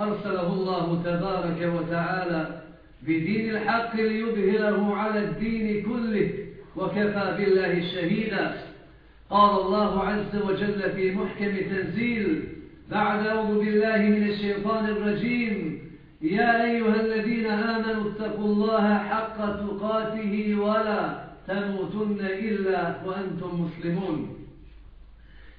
أرسله الله تبارك وتعالى بدين الحق ليظهره على الدين كله وكفى بالله شهيدا. قال الله عز وجل في محكم تنزيل بعد أعوذ بالله من الشيطان الرجيم يا أيها الذين آمنوا اتقوا الله حق تقاته ولا تموتن إلا وأنتم مسلمون.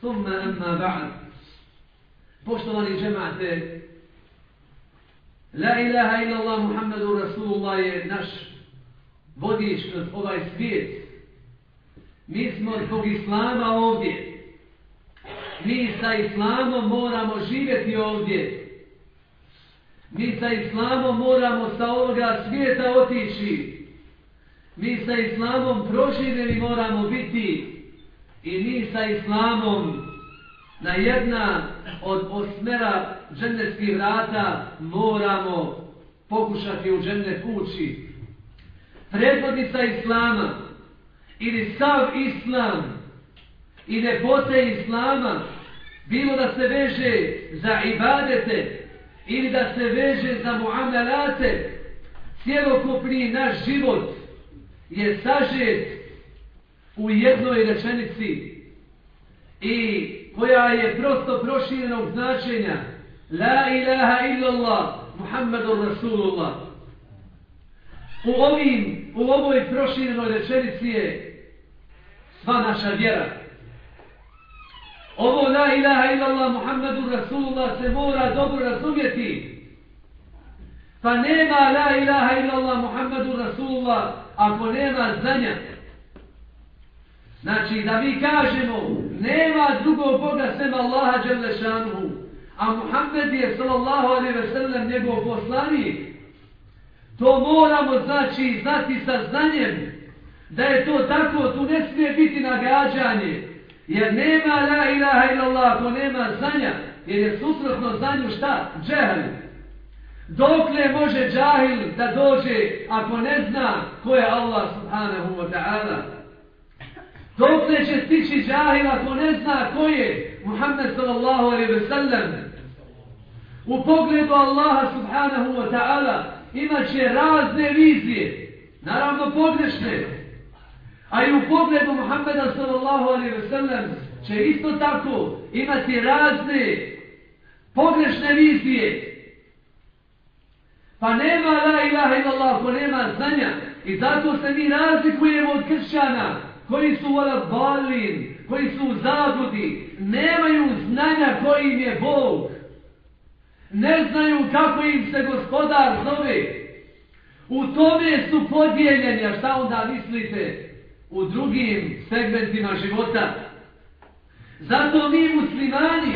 ثم أما بعد Poštovani džemate, La ilaha illallah Muhammedu Rasulullah je naš vodič kroz ovaj svijet. Mi smo zbog Islama ovdje. Mi sa Islamom moramo živjeti ovdje. Mi sa Islamom moramo sa ovoga svijeta otići. Mi sa Islamom proživjeni moramo biti. I mi sa Islamom na jedna od osmera džennetskih vrata moramo pokušati u džennet ući. Predvodnica Islama ili sav Islam i ljepote Islama bilo da se veže za ibadete ili da se veže za muamelate cijelokupni naš život je sažet u jednoj rečenici i koja je prosto proširenog značenja La ilaha illallah Muhammedur Rasulullah U ovim, u ovoj proširenoj rečenici je sva naša vjera. Ovo la ilaha illallah Muhammedur Rasulullah se mora dobro razumjeti. Pa nema la ilaha illallah Muhammedur Rasulullah ako nema znanja. Znači da mi kažemo nema drugog Boga sem Allaha Đelešanuhu, a Muhammed je sallallahu alaihi ve sellem njegov poslanik. To moramo znači znati sa znanjem da je to tako, tu ne smije biti nagađanje. Jer nema la ilaha illallah ako nema znanja, jer je suprotno znanju šta? Džehli. Dokle može džahil da dođe ako ne zna ko je Allah subhanahu wa ta'ala? Dokle će stići džahil ako ne zna ko je Muhammed sallallahu alaihi ve sellem? U pogledu Allaha subhanahu wa ta'ala imat će razne vizije, naravno pogrešne. A i u pogledu Muhammeda sallallahu alaihi ve sellem će isto tako imati razne pogrešne vizije. Pa nema la ilaha illallah ako nema znanja. I zato se mi razlikujemo od kršćana koji su vola balin, koji su u zabludi, nemaju znanja kojim im je Bog. Ne znaju kako im se gospodar zove. U tome su podijeljeni, a šta onda mislite? U drugim segmentima života. Zato mi muslimani,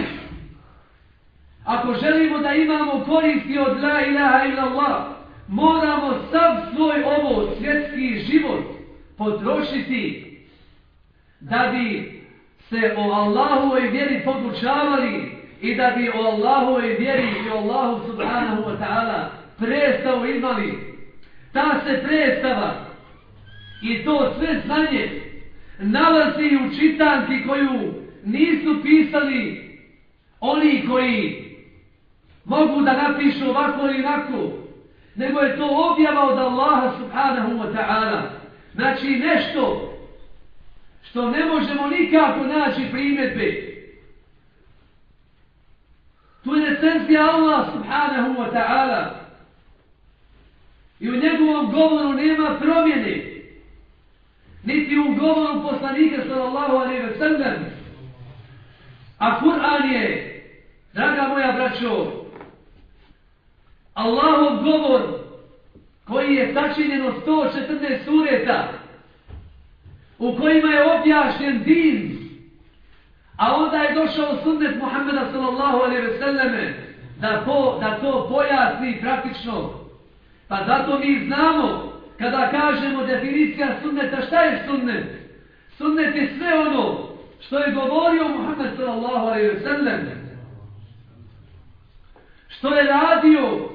ako želimo da imamo koristi od la ilaha illallah, moramo sav svoj ovo svjetski život potrošiti da bi se o Allahovoj vjeri podučavali i da bi o Allahovoj vjeri i o Allahu subhanahu wa ta'ala predstavu imali. Ta se predstava I to sve znanje nalazi u čitanki koju nisu pisali oni koji mogu da napišu ovako ili ovako, nego je to objava od Allaha subhanahu wa ta'ala. Znači nešto što ne možemo nikako naći primjetbe. Tu je recenzija Allah subhanahu wa ta'ala. I u njegovom govoru nema promjene. Niti u govoru poslanika sallallahu alaihi wa sallam. A Kur'an je, draga moja braćo, Allahov govor koji je sačinjen od 114 sureta u kojima je objašnjen din. A onda je došao sunnet Muhammeda sallallahu alaihi ve selleme da, po, da to pojasni praktično. Pa zato mi znamo kada kažemo definicija sunneta šta je sunnet? Sunnet je sve ono što je govorio Muhammed sallallahu alaihi ve selleme što je radio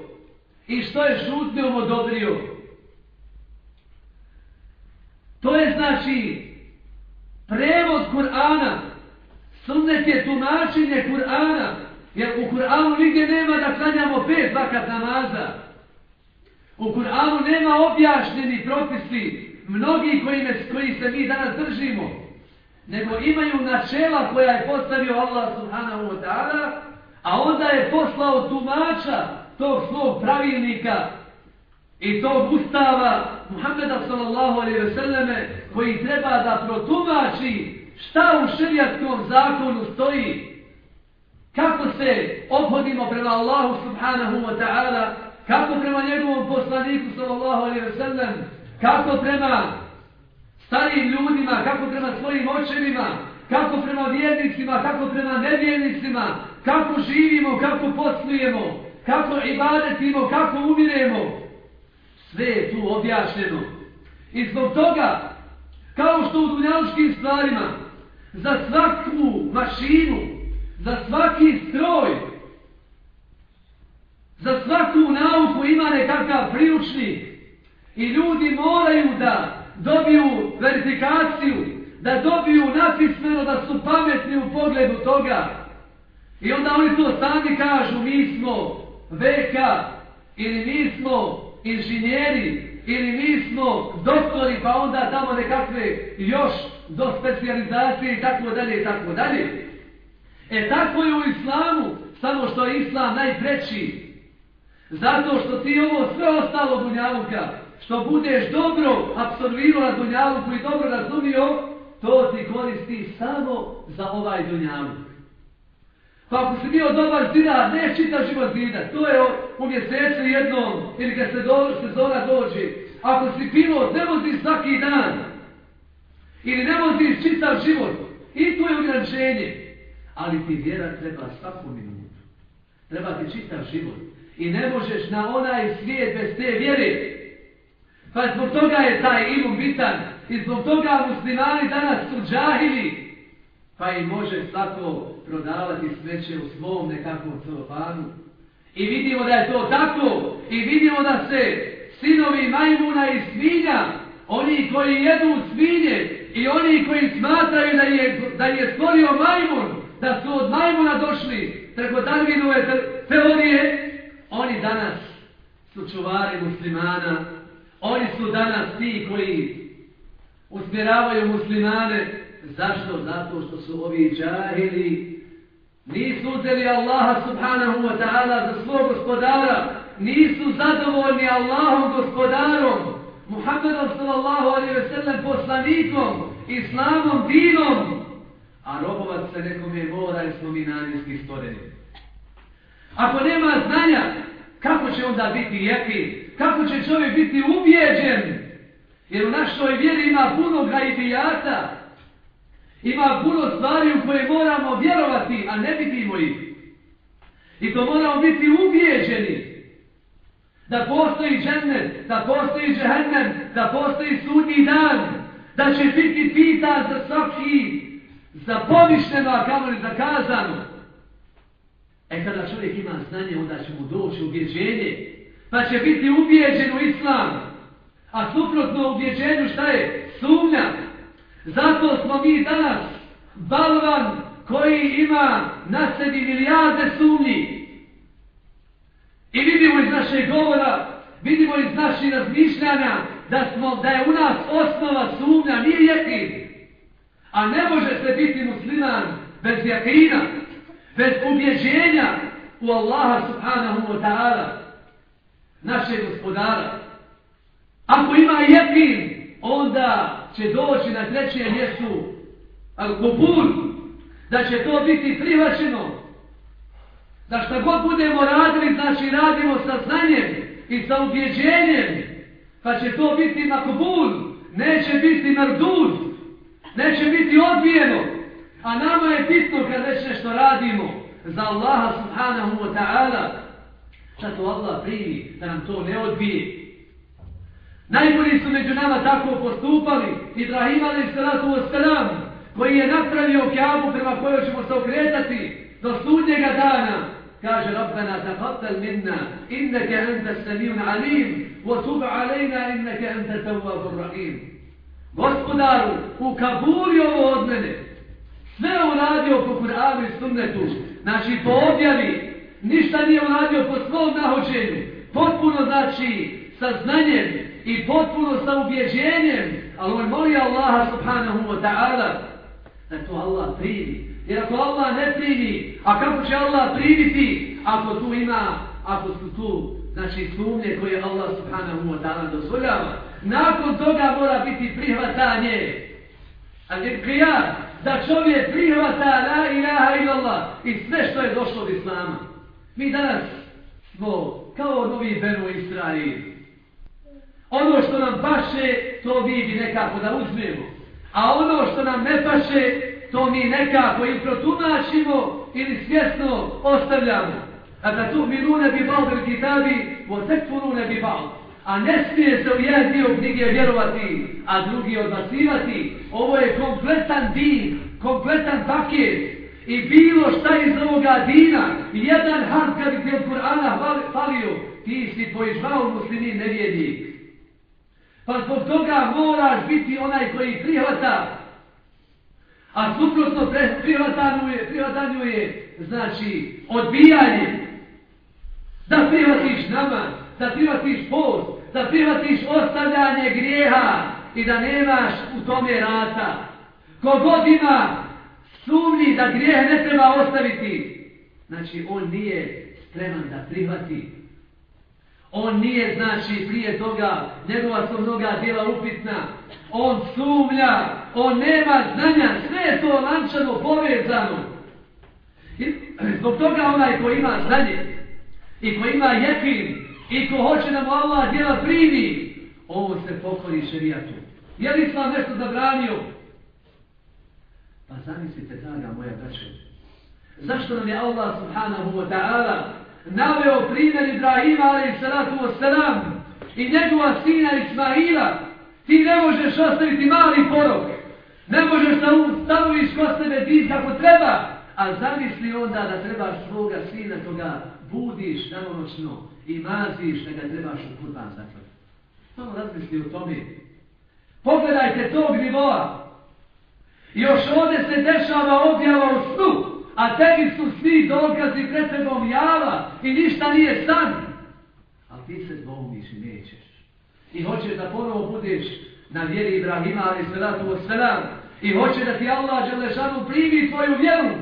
i što je šutnjom odobrio. To je znači prevod Kur'ana. Sunnet je tumačenje Kur'ana. Jer u Kur'anu nigdje nema da klanjamo pet vakat namaza. U Kur'anu nema objašnjeni propisi mnogi koji, me, koji se mi danas držimo. Nego imaju načela koja je postavio Allah subhanahu wa ta'ala, a onda je poslao tumača tog svog pravilnika i to ustava Muhammeda sallallahu alaihi ve selleme koji treba da protumači šta u šerijatskom zakonu stoji kako se obhodimo prema Allahu subhanahu wa ta'ala kako prema njegovom poslaniku sallallahu alaihi ve sellem kako prema starijim ljudima kako prema svojim očevima kako prema vjernicima kako prema nevjernicima kako živimo kako poslujemo kako ibadetimo, kako umiremo. Sve je tu objašnjeno. I zbog toga, kao što u dunjaluškim stvarima, za svaku mašinu, za svaki stroj, za svaku nauku ima nekakav priučnik i ljudi moraju da dobiju verifikaciju, da dobiju napismeno da su pametni u pogledu toga. I onda oni to sami kažu, mi smo veka ili mi smo inženjeri ili mi smo doktori pa onda tamo nekakve još do specializacije i tako dalje i tako dalje. E tako je u islamu, samo što je islam najpreći. Zato što ti ovo sve ostalo dunjavuka, što budeš dobro absorvirao na dunjavuku i dobro razumio, to ti koristi samo za ovaj dunjavuk. Pa ako si bio dobar zidar, ne čitav život zidar. To je u mjesecu jednom, ili kad se do, sezona dođe. Ako si pilot, ne voziš svaki dan. Ili ne voziš čitav život. I to je ograničenje. Ali ti vjera treba svaku minutu. Treba ti čitav život. I ne možeš na onaj svijet bez te vjere. Pa zbog toga je taj imun bitan. I zbog toga muslimani danas su džahili. Pa i može svako prodavati smeće u svom nekakvom celofanu. I vidimo da je to tako. I vidimo da se sinovi majmuna i svinja, oni koji jedu svinje i oni koji smatraju da je, da je stvorio majmun, da su od majmuna došli preko Darwinove teorije, oni danas su čuvari muslimana. Oni su danas ti koji usmjeravaju muslimane. Zašto? Zato što su ovi džahili Nisu uzeli Allaha subhanahu wa ta'ala za svog gospodara. Nisu zadovoljni Allahom gospodarom. Muhammedom sallallahu alaihi ve sellem poslanikom. Islamom, dinom. A robovat se nekom je mora jer smo mi namjenski stvoreni. Ako nema znanja, kako će onda biti jeki? Kako će čovjek biti ubijeđen? Jer u našoj vjeri ima puno gajbijata. Ima puno stvari u koje moramo vjerovati, a ne vidimo ih. I to moramo biti ubijeđeni. Da postoji džennet, da postoji džehennem, da postoji sudnji dan, da će biti pita za svaki, za pomišljeno, a kamo li zakazano. E kada čovjek ima znanje, onda će mu doći ubjeđenje, pa će biti ubijeđen u islam. A suprotno ubjeđenju šta je? Sumnja. Zato smo mi danas balvan koji ima na sebi milijarde sumnji. I vidimo iz našeg govora, vidimo iz naših razmišljanja da, smo, da je u nas osnova sumnja, nije jekin. A ne može se biti musliman bez jakina, bez ubjeđenja u Allaha subhanahu wa ta'ala, našeg gospodara. Ako ima jekin, onda će doći na trećem mjestu al-kubur, da će to biti prihvaćeno, da šta god budemo radili, znači radimo sa znanjem i sa ubjeđenjem, pa će to biti makbul, neće biti mardud, neće biti odbijeno. A nama je bitno kad već nešto radimo za Allaha subhanahu wa ta'ala, što to Allah primi, da nam to ne odbije. Najbolji su među nama tako postupali, Ibrahim a.s. koji je napravio kjavu prema kojoj ćemo se okretati do sudnjega dana, kaže Rabbana taqabbal minna innaka anta as-sami'un 'alim wa tub 'alayna innaka anta at-tawwabur rahim. Gospodaru, ukabuli ovo od mene. Sve uradio po Kur'anu i sunnetu. Znači po objavi. Ništa nije uradio po svom nahođenju. Potpuno znači sa znanjem i potpuno sa ubjeđenjem. Ali on moli Allaha subhanahu wa ta'ala da to Allah primi. Jer ako Allah ne primi, a kako će Allah primiti ako tu ima, ako su tu znači sumnje koje Allah subhanahu wa ta'ala dozvoljava. Nakon toga mora biti prihvatanje. A je krija da čovjek prihvata la ilaha illallah i sve što je došlo od Islama. Mi danas smo kao novi Benu Israil. Ono što nam paše, to mi bi nekako da uzmemo. A ono što nam ne paše, to mi nekako i protumačimo ili svjesno ostavljamo. A da tu minune bi bal bil kitabi, vo tekfurune bi bal. A ne smije se u jedan dio knjige vjerovati, a drugi odbacivati. Ovo je kompletan din, kompletan paket. I bilo šta iz ovoga dina, jedan harf kad bi ti od Kur'ana falio, ti si poizvao muslimin nevjednik. Pa zbog toga moraš biti onaj koji prihvata A suprotno prihvatanju je, prihvatanju je, znači, odbijanje. Da prihvatiš nama, da prihvatiš post, da prihvatiš ostavljanje grijeha i da nemaš u tome rata. Kogod ima sumnji da grijeh ne treba ostaviti, znači on nije spreman da prihvati. On nije, znači, prije toga, njegova su mnoga djela upitna, on sumlja, on nema znanja, sve je to lančano povezano. I zbog toga onaj ko ima znanje i ko ima jekin i ko hoće nam Allah djela primi, ovo se pokori šerijatu. Je li sam nešto zabranio? Pa zamislite, draga moja braća, zašto nam je Allah subhanahu wa ta'ala naveo primjer Ibrahima alaih salatu wa salam i njegova sina Ismaila, Ti ne možeš ostaviti mali porok. Ne možeš da ustanoviš ko sebe din kako treba. A zamisli onda da trebaš svoga sina koga budiš danonoćno i maziš da ga trebaš u kurban zatvati. Samo razmisli o tome. Pogledajte tog nivoa. Još ovdje se dešava objava u snu, a tebi su svi dokazi pred tebom java i ništa nije san. A ti se dvomiš i nećeš. I hoćeš da ponovo budeš na vjeri Ibrahima ali salatu wassalam i hoće da ti Allah Đelešanu primi tvoju vjeru.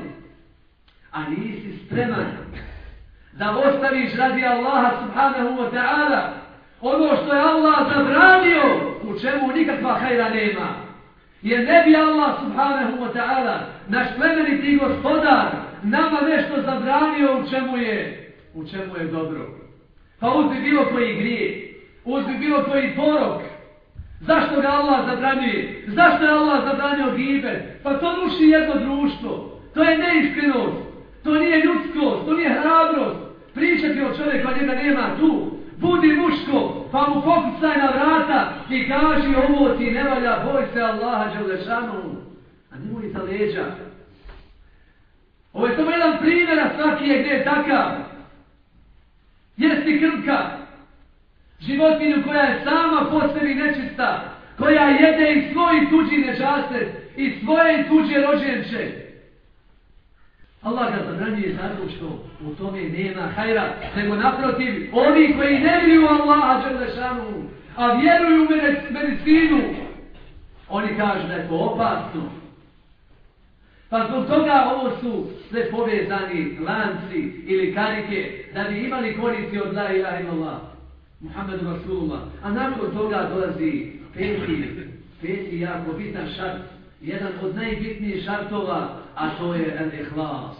A nisi spreman da ostaviš radi Allaha subhanahu wa ta'ala ono što je Allah zabranio u čemu nikakva hajra nema. Jer ne bi Allah subhanahu wa ta'ala naš plemeniti gospodar nama nešto zabranio u čemu je u čemu je dobro pa uzmi bilo koji grije uzmi bilo koji porok. Zašto ga Allah zabranjuje? Zašto je Allah zabranio gibe? Pa to ruši jedno društvo. To je neiskrenost. To nije ljudskost. To nije hrabrost. Pričati o čovjeku, a njega nema tu. Budi muško, pa mu pokucaj na vrata i kaži ovo ti ne valja, boj se Allaha Đalešanu. A nemoj iza leđa. Ovo je samo jedan primjer, a svaki je gdje je takav. Jesi krmka. Životinju koja je sama po sebi nečista, koja jede i svoji tuđi nečaste, i svoje i tuđe rođenče. Allah ga zabranjuje zato što u tome nema hajra, nego naprotiv, oni koji ne vjeruju Allaha Đelešanu, a vjeruju u medicinu, oni kažu da je to opasno. Pa zbog toga ovo su sve povezani lanci ili karike da bi imali koristi od la ilaha illallah. Muhammedu Rasulullah. A nakon toga dolazi peti, peti jako bitan šart, jedan od najbitnijih šartova, a to je el-ihlas.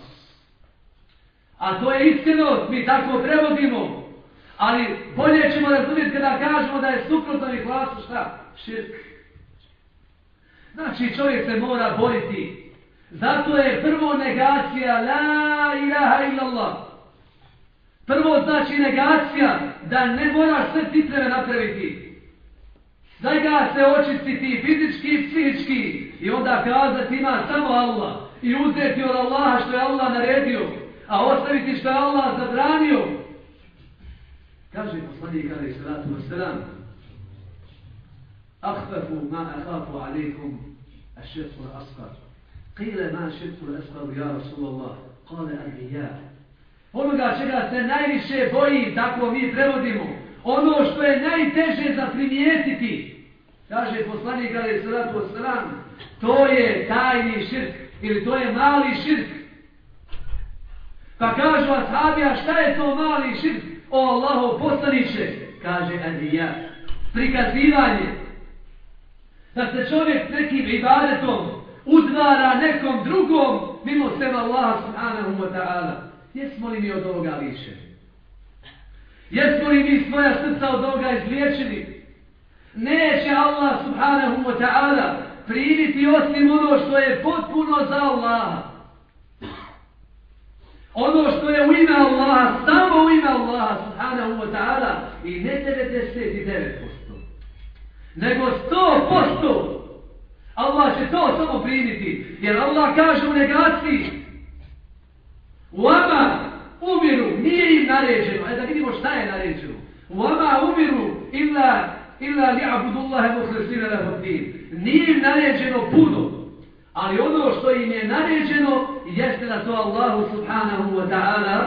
A to je iskrenost, mi tako prevodimo. Ali bolje ćemo razumjeti kada kažemo da je suprotno ihlasu šta? Širk. Znači čovjek se mora boriti. Zato je prvo negacija la ilaha illallah. Prvo znači negacija da ne moraš sve titreve napraviti. Zajga se očistiti fizički i psihički i onda kazati ima samo Allah i uzeti od Allaha što je Allah naredio, a ostaviti što je Allah zabranio. Kaže poslanik Ali Salatu Wasalam Ahfafu ma ahafu alaikum ašetu al-asqar. Qile ma aširku al-asqar ja Rasulallah. Kale al-bija. Onoga čega se najviše boji, tako mi prevodimo, ono što je najteže za primijetiti, kaže poslanik Ali Salatu Sram, to je tajni širk, ili to je mali širk. Pa kažu ashabija, šta je to mali širk? O Allaho poslaniće, kaže Adija, prikazivanje. Da se čovjek nekim ibadetom udvara nekom drugom mimo seba Allaha subhanahu wa ta'ala. Jesmo li mi od ovoga lišeni? Jesmo li mi svoja srca od ovoga izliječeni? Neće Allah subhanahu wa ta'ala primiti osim ono što je potpuno za Allaha. Ono što je u ime Allaha, samo u ime Allaha subhanahu wa ta'ala i ne 99%, nego 100%. Allah će to samo primiti, jer Allah kaže u negaciji u ama umiru, nije im naređeno, e da vidimo šta je naređeno. U ama umiru illa, illa li abudullahe muhlisina lahu din. Nije im naređeno puno, ali ono što im je naređeno jeste da to Allahu subhanahu wa ta'ala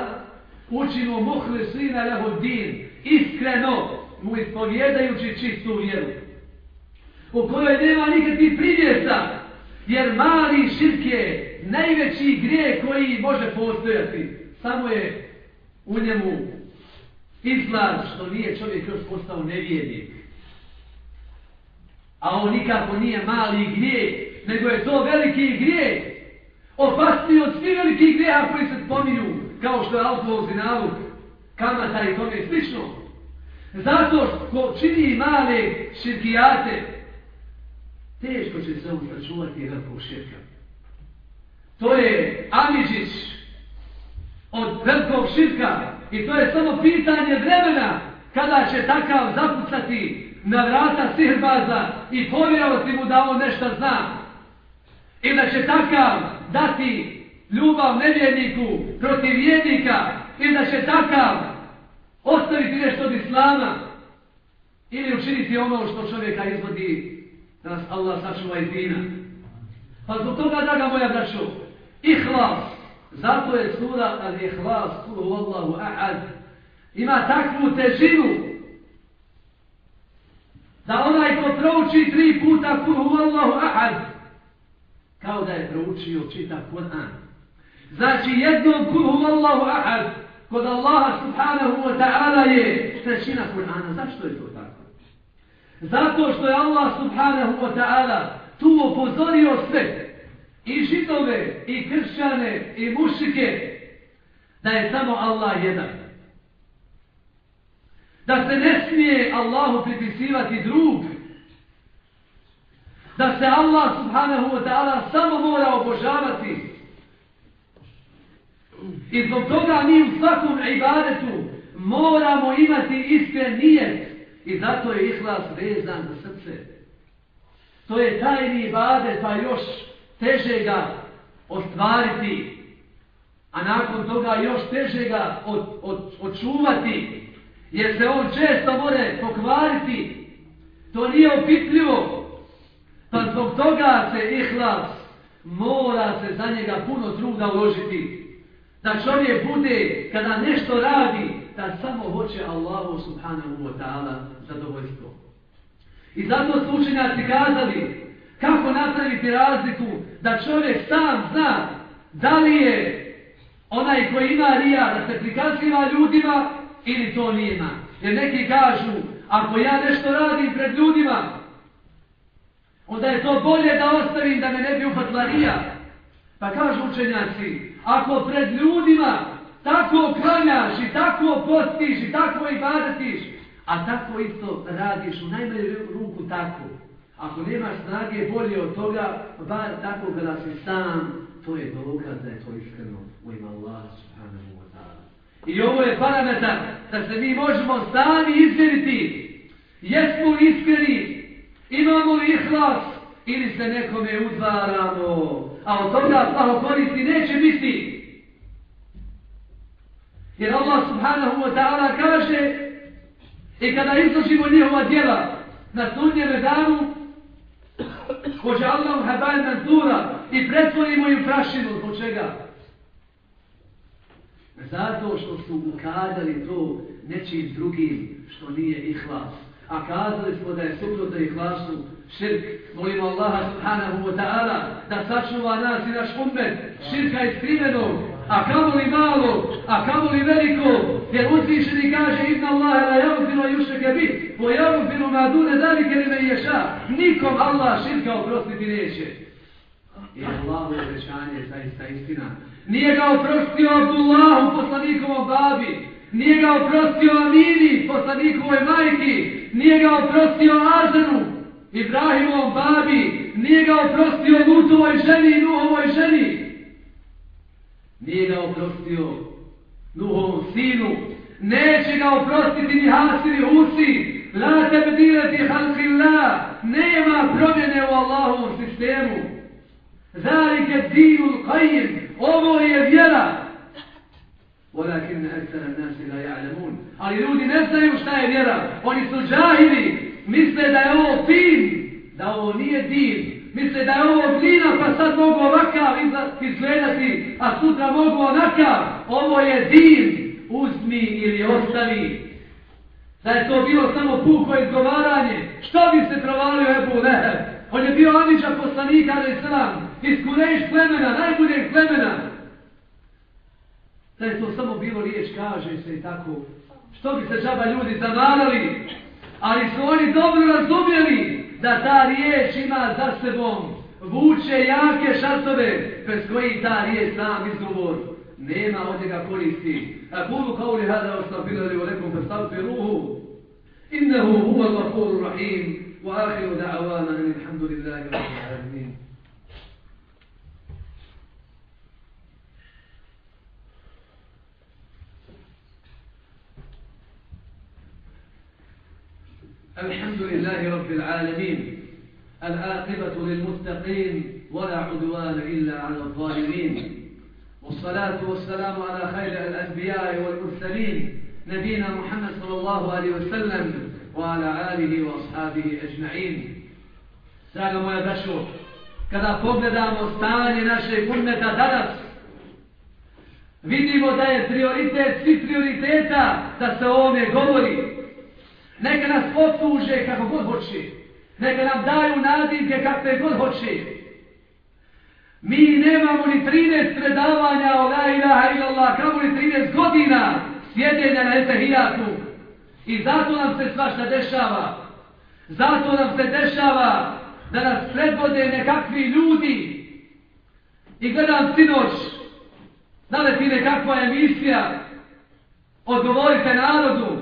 učinu muhlisina lahu din, iskreno mu ispovjedajući čistu vjeru. U kojoj nema nikakvih primjesa, jer mali širk je najveći grije koji može postojati. Samo je u njemu izlaz što nije čovjek još postao nevjednik. A on nikako nije mali grije, nego je to veliki grije. Opasniji od svi velikih grijeha koji se spominju, kao što je alkohol, zinaluk, kamata i tome slično. Zato ko čini male širkijate, teško će se on sačuvati velikog širka. To je Amidžić od velikog širka i to je samo pitanje vremena kada će takav zapucati na vrata sihrbaza i povjerovati mu da on nešto zna. I da će takav dati ljubav nevjerniku protiv vjernika i da će takav ostaviti nešto od islama ili učiniti ono što čovjeka izvodi da nas Allah sačuva iz dina. Pa zbog toga, draga moja braćo, ihlas, zato je sura al-ihlas, kulu Allahu ahad, ima takvu težinu da onaj ko prouči tri puta kulu Allahu ahad, kao da je proučio čita Kur'an. Znači jednom kulu Allahu ahad, kod Allaha subhanahu wa ta'ala je trećina Kur'ana. Zašto je to? Zato što je Allah subhanahu wa ta'ala tu upozorio sve, i židove, i kršćane, i mušike, da je samo Allah jedan. Da se ne smije Allahu pripisivati drug. Da se Allah subhanahu wa ta'ala samo mora obožavati. I zbog toga mi u svakom ibadetu moramo imati iskren nijet. I zato je ihlas vezan za srce. To je tajni ibadet, pa još teže ga ostvariti. A nakon toga još teže ga od, od, očuvati. jer se on često more pokvariti. To nije opitljivo. Pa zbog toga se ihlas mora se za njega puno truda uložiti. Da čovjek bude, kada nešto radi, da samo hoće Allahu subhanahu wa ta'ala zadovoljstvo. I zato su učenjaci kazali kako napraviti razliku da čovjek sam zna da li je onaj koji ima rija da se prikaziva ljudima ili to nima. Jer neki kažu, ako ja nešto radim pred ljudima, onda je to bolje da ostavim da me ne bi upatla rija. Pa kažu učenjaci, ako pred ljudima tako klanjaš i tako postiš i tako i badatiš, a tako isto radiš u najmanju ruku tako, ako nemaš snage bolje od toga, bar tako kada si sam, to je dokaz da je to iskreno u ima Allah subhanahu wa ta'ala. I ovo je parametar da se mi možemo sami izmjeriti. Jesmo li iskreni? Imamo li ihlas? Ili se nekome udvaramo? A od toga plaho koristi neće biti. Jer Allah subhanahu wa ta'ala kaže i kada izložimo njihova djela na sunnjeve danu Hoće Allah habaj manzura i pretvorimo im prašinu. Zbog čega? Zato što su ukadali to nečim drugim što nije ihlas. A kazali smo da je suprotno ihlasu širk. Molimo Allaha subhanahu wa ta'ala da sačuva nas i naš umet širka iskrivenog. A kamo li malo, a kamo li veliko, jer uzvišeni kaže Ibn Allah la javfinu jušeke bit, po javfinu ma dune dalike li me ješa, nikom Allah širka oprostiti neće. I Allahu obećanje zaista istina. Nije ga oprostio Abdullahu poslanikovom babi, nije ga oprostio Amini poslanikovoj majki, nije ga oprostio Azanu, Ibrahimovom babi, nije ga oprostio Lutovoj ženi i Nuhovoj ženi, nije ga oprostio Nuhovom sinu, neće ga oprostiti ni Hasini Husi, la tebdileti halkillah, nema promjene u Allahovom sistemu. Zalike dinul l'qajim, ovo je vjera. Walakin aksara nasi la ja'lamun. Ali ljudi ne znaju šta je vjera. Oni su džahili. Misle da je ovo din. Da ovo nije din. Misle da je ovo glina pa sad mogu ovakav izgledati, a sutra mogu onakav. Ovo je din. Uzmi ili ostavi. Da je to bilo samo puko izgovaranje. Što bi se provalio Ebu Leheb? On je bio Aniđa poslanika, ali sam, Iz Kurejš plemena, najboljeg plemena. Da je to samo bilo riječ, kaže se i tako. Što bi se džaba ljudi zavarali, Ali su oni dobro razumjeli da ta riječ ima za sebom. Vuče jake šartove bez koji ta riječ sam izgovor. Nema od njega koristi. A kulu kao li hada ostafirali u nekom predstavci ruhu innehu huva gafuru rahim. Wa ahiru da'avana alhamdulillahi wa alamin. الحمد لله رب العالمين العاقبة للمتقين ولا عدوان إلا على الظالمين والصلاة والسلام على خير الأنبياء والمرسلين نبينا محمد صلى الله عليه وسلم وعلى آله وأصحابه أجمعين Draga moja dašo, kada pogledamo stanje našeg ummeta danas, vidimo da je prioritet svi prioriteta da se o ovome govori. Neka nas otuže kako god hoće. Neka nam daju nadimke kakve god hoće. Mi nemamo ni 13 predavanja o la ilaha illallah, kao ni 13 godina sjedenja na etahijatu. I zato nam se svašta dešava. Zato nam se dešava da nas predvode nekakvi ljudi. I gledam sinoć, naleti nekakva emisija, odgovorite narodu,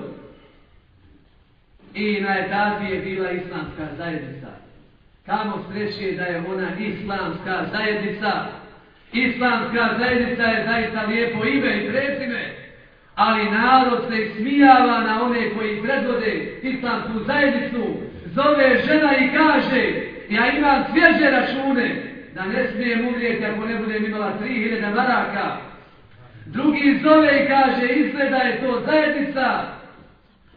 i na etapi je bila islamska zajednica. Kamo sreće da je ona islamska zajednica. Islamska zajednica je zaista lijepo ime i prezime, ali narod se smijava na one koji predvode islamsku zajednicu, zove žena i kaže, ja imam svježe račune, da ne smijem umrijeti ako ne budem imala 3000 maraka. Drugi zove i kaže, izgleda je to zajednica,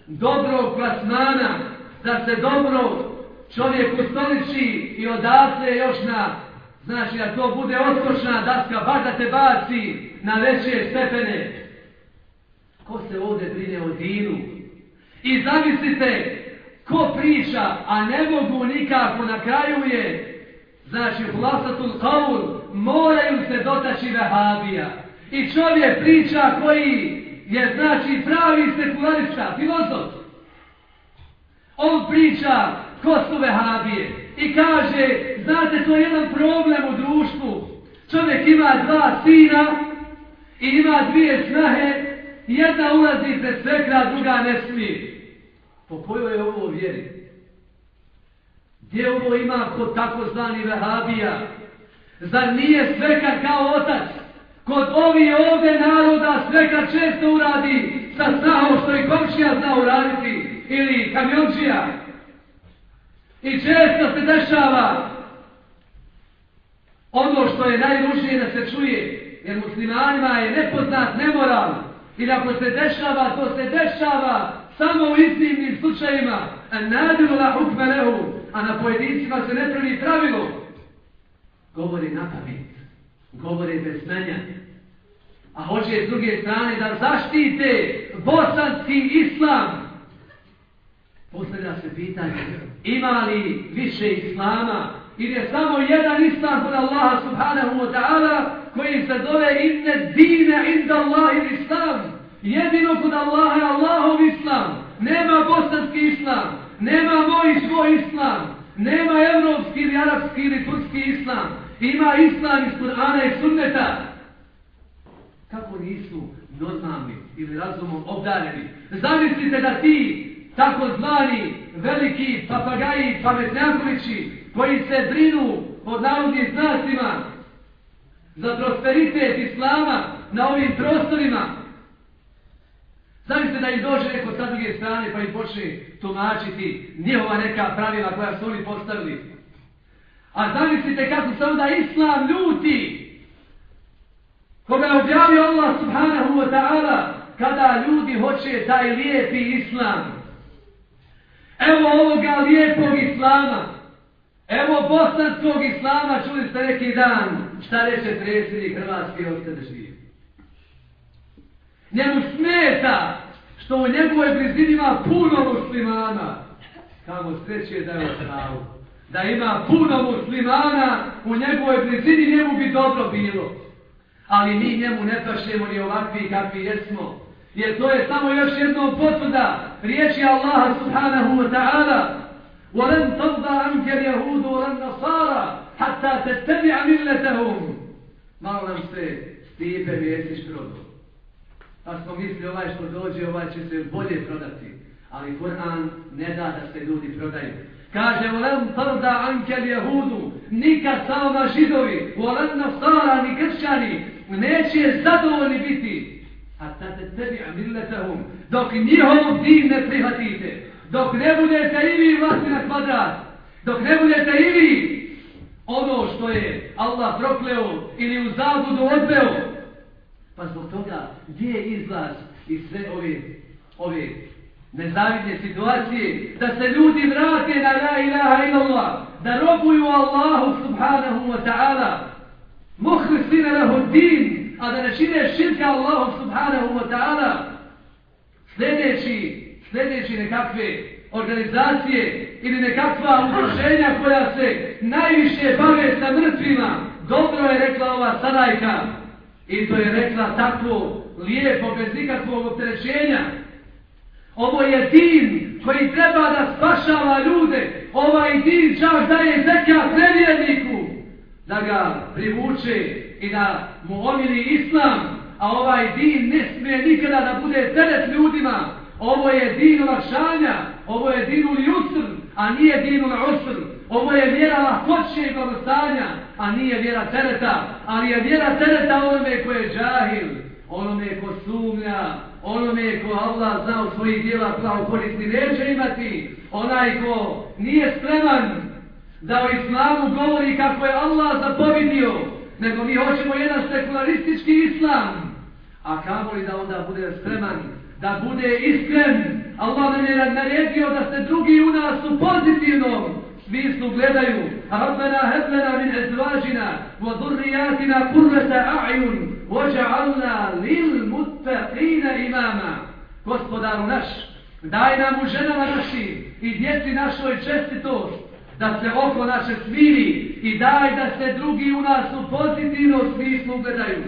dobrog plasmana, da se dobro čovjek ustoliči i odatle još na, znači da to bude otkošna daska, baš da te baci na veće stepene. Ko se ovdje brine o dinu? I zamislite, ko priča, a ne mogu nikako na kraju je, znači vlasatul kaul, moraju se dotaći vehabija. I čovjek priča koji je znači pravi sekularista, filozof. On priča ko su vehabije i kaže, znate, to je jedan problem u društvu. Čovjek ima dva sina i ima dvije snahe, jedna ulazi pred svekra, druga ne smije. Po kojoj je ovo vjeri? Gdje ovo ima kod takozvani vehabija? Zar nije svekar kao otac? Kod ovi ovde naroda sveka često uradi sa snahom što i komšija zna uraditi ili kamiončija. I često se dešava ono što je najružnije da se čuje, jer muslimanima je nepoznat nemoral. I ako se dešava, to se dešava samo u iznimnim slučajima. A nadiru la hukme lehu, a na pojedincima se ne pravi pravilo. Govori na pamet, govore bez menja. A hoće s druge strane da zaštite bosanski islam. Postavlja se pitanje, ima li više islama ili je samo jedan islam kod Allaha subhanahu wa ta'ala koji se zove inne dine inda Allah ili islam. Jedino kod Allaha je Allahov islam. Nema bosanski islam. Nema moj svoj islam. Nema evropski ili arapski ili turski islam. Ima islam iz Kur'ana i sunneta. Kako nisu normalni ili razumom obdareni? Zamislite da ti tako zvani veliki papagaji pametnjakovići koji se brinu pod narodnim znacima za prosperitet islama na ovim prostorima. Zamislite da im dođe neko sa druge strane pa im počne tumačiti njihova neka pravila koja su oni postavili. A zamislite kako se onda islam ljuti koga je objavio Allah subhanahu wa ta'ala kada ljudi hoće taj lijepi islam Evo ovoga lijepog islama. Evo bosanskog islama, čuli ste neki dan, šta reče predsjednik Hrvatske od živi. Njemu smeta što u njegovoj blizini ima puno muslimana. Kamo sreće da je pravu Da ima puno muslimana u njegovoj blizini, njemu bi dobro bilo. Ali mi njemu ne pašemo ni ovakvi kakvi jesmo. Jer to je samo još jedno potvrda riječi Allaha subhanahu wa ta'ala وَلَنْ تَرْضَ عَنْكَ الْيَهُودُ وَلَنْ نَصَارَ حَتَّى تَتَّبِعَ مِلَّتَهُمْ Malo nam se stipe mjesec prodo. Pa smo misli ovaj što dođe, ovaj će se bolje prodati. Ali Kur'an ne da da se ljudi prodaju. Kaže, volem tarda ankel jehudu, nikad sama židovi, volem nasara ni kršćani, neće zadovoljni biti. Hatta te tebi amilletahum, dok njihov din ne prihvatite, dok ne budete i vi vlasti na kvadrat, dok ne budete i vi ono što je Allah prokleo ili u zabudu odbeo, pa zbog toga gdje je izlaz iz sve ove, ove nezavidne situacije, da se ljudi vrate na la ilaha illallah, da robuju Allahu subhanahu wa ta'ala, muhlisine lehu din, a da ne čine širka Allahu subhanahu wa ta'ala. Sljedeći, sljedeći nekakve organizacije ili nekakva udruženja koja se najviše bave sa mrtvima dobro je rekla ova sadajka. I to je rekla tako lijepo bez nikakvog opterećenja ovo je din koji treba da spašava ljude ovaj din čak daje zeka nevjerniku da ga privuče i da mu omili islam, a ovaj din ne smije nikada da bude teret ljudima. Ovo je din olakšanja, ovo je din uli a nije din uli usr. Ovo je vjera lahkoće i blagostanja, a nije vjera tereta, ali je vjera tereta onome ko je džahil, onome ko sumlja, onome ko Allah zna u svojih dijela pravo koristi neće imati, onaj ko nije spreman da o islamu govori kako je Allah zapovidio, nego mi hoćemo jedan sekularistički islam. A kako li da onda bude spreman, da bude iskren, Allah nam je naredio da se drugi u nas u pozitivnom smislu gledaju. Rabbena heblena min ezvažina wa dhurrijatina kurrata وَجَعَلْنَا لِلْمُتَّقِينَ imama. Gospodaru naš, daj nam u ženama našim i djeci našoj čestitost, da se oko naše smiri i daj da se drugi u nas u pozitivnom smislu gledaju.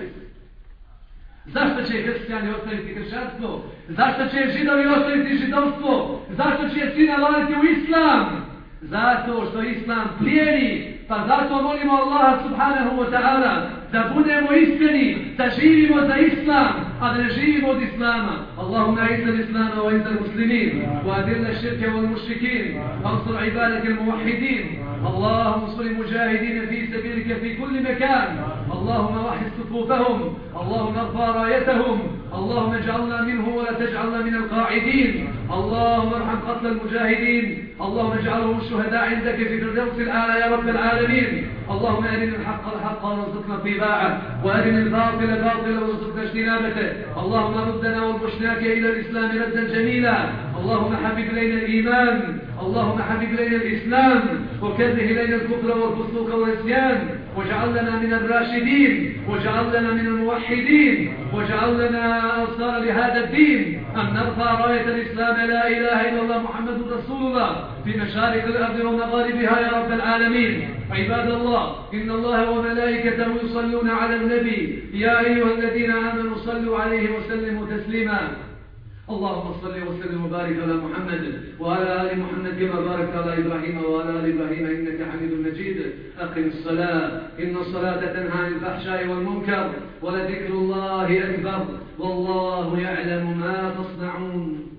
Zašto će hršćani ostaviti hršćanstvo? Zašto će židovi ostaviti židovstvo? Zašto će sina valiti u islam? Zato što islam plijeni, pa zato molimo Allaha subhanahu wa ta'ala da budemo iskreni, da živimo za islam, izza l-islama wa izza l-muslimin, wa adilna širke wal mušrikin, wa ansur ibadake l-muwahidin. اللهم انصر المجاهدين في سبيلك في كل مكان. اللهم وحد صفوفهم. اللهم ارفع رايتهم. اللهم اجعلنا منه ولا تجعلنا من القاعدين. اللهم ارحم قتل المجاهدين. اللهم اجعلهم الشهداء عندك في الفردوس الأعلى يا رب العالمين. اللهم أرنا الحق الحق وارزقنا اتباعه وأرنا الباطل باطلا وارزقنا اجتنابته اللهم ردنا وانقشناك إلى الإسلام ردا جميلا. اللهم حبب إلينا الإيمان. اللهم حبب إلينا الإسلام. وكره إلينا الكفر والفسوق والعصيان. واجعل لنا من الراشدين واجعل لنا من الموحدين واجعل لنا انصار لهذا الدين. ان نرفع راية الإسلام لا إله إلا الله محمد رسول الله في مشارق الأرض ومغاربها يا رب العالمين. عباد الله إن الله وملائكته يصلون على النبي. يا أيها الذين آمنوا صلوا عليه وسلموا تسليما. اللهم صل وسلم وبارك على محمد وعلى آل محمد كما باركت على إبراهيم وعلى آل إبراهيم إنك حميد مجيد. أقم الصلاة. إن الصلاة تنهى عن الفحشاء والمنكر ولذكر الله أكبر. والله يعلم ما تصنعون.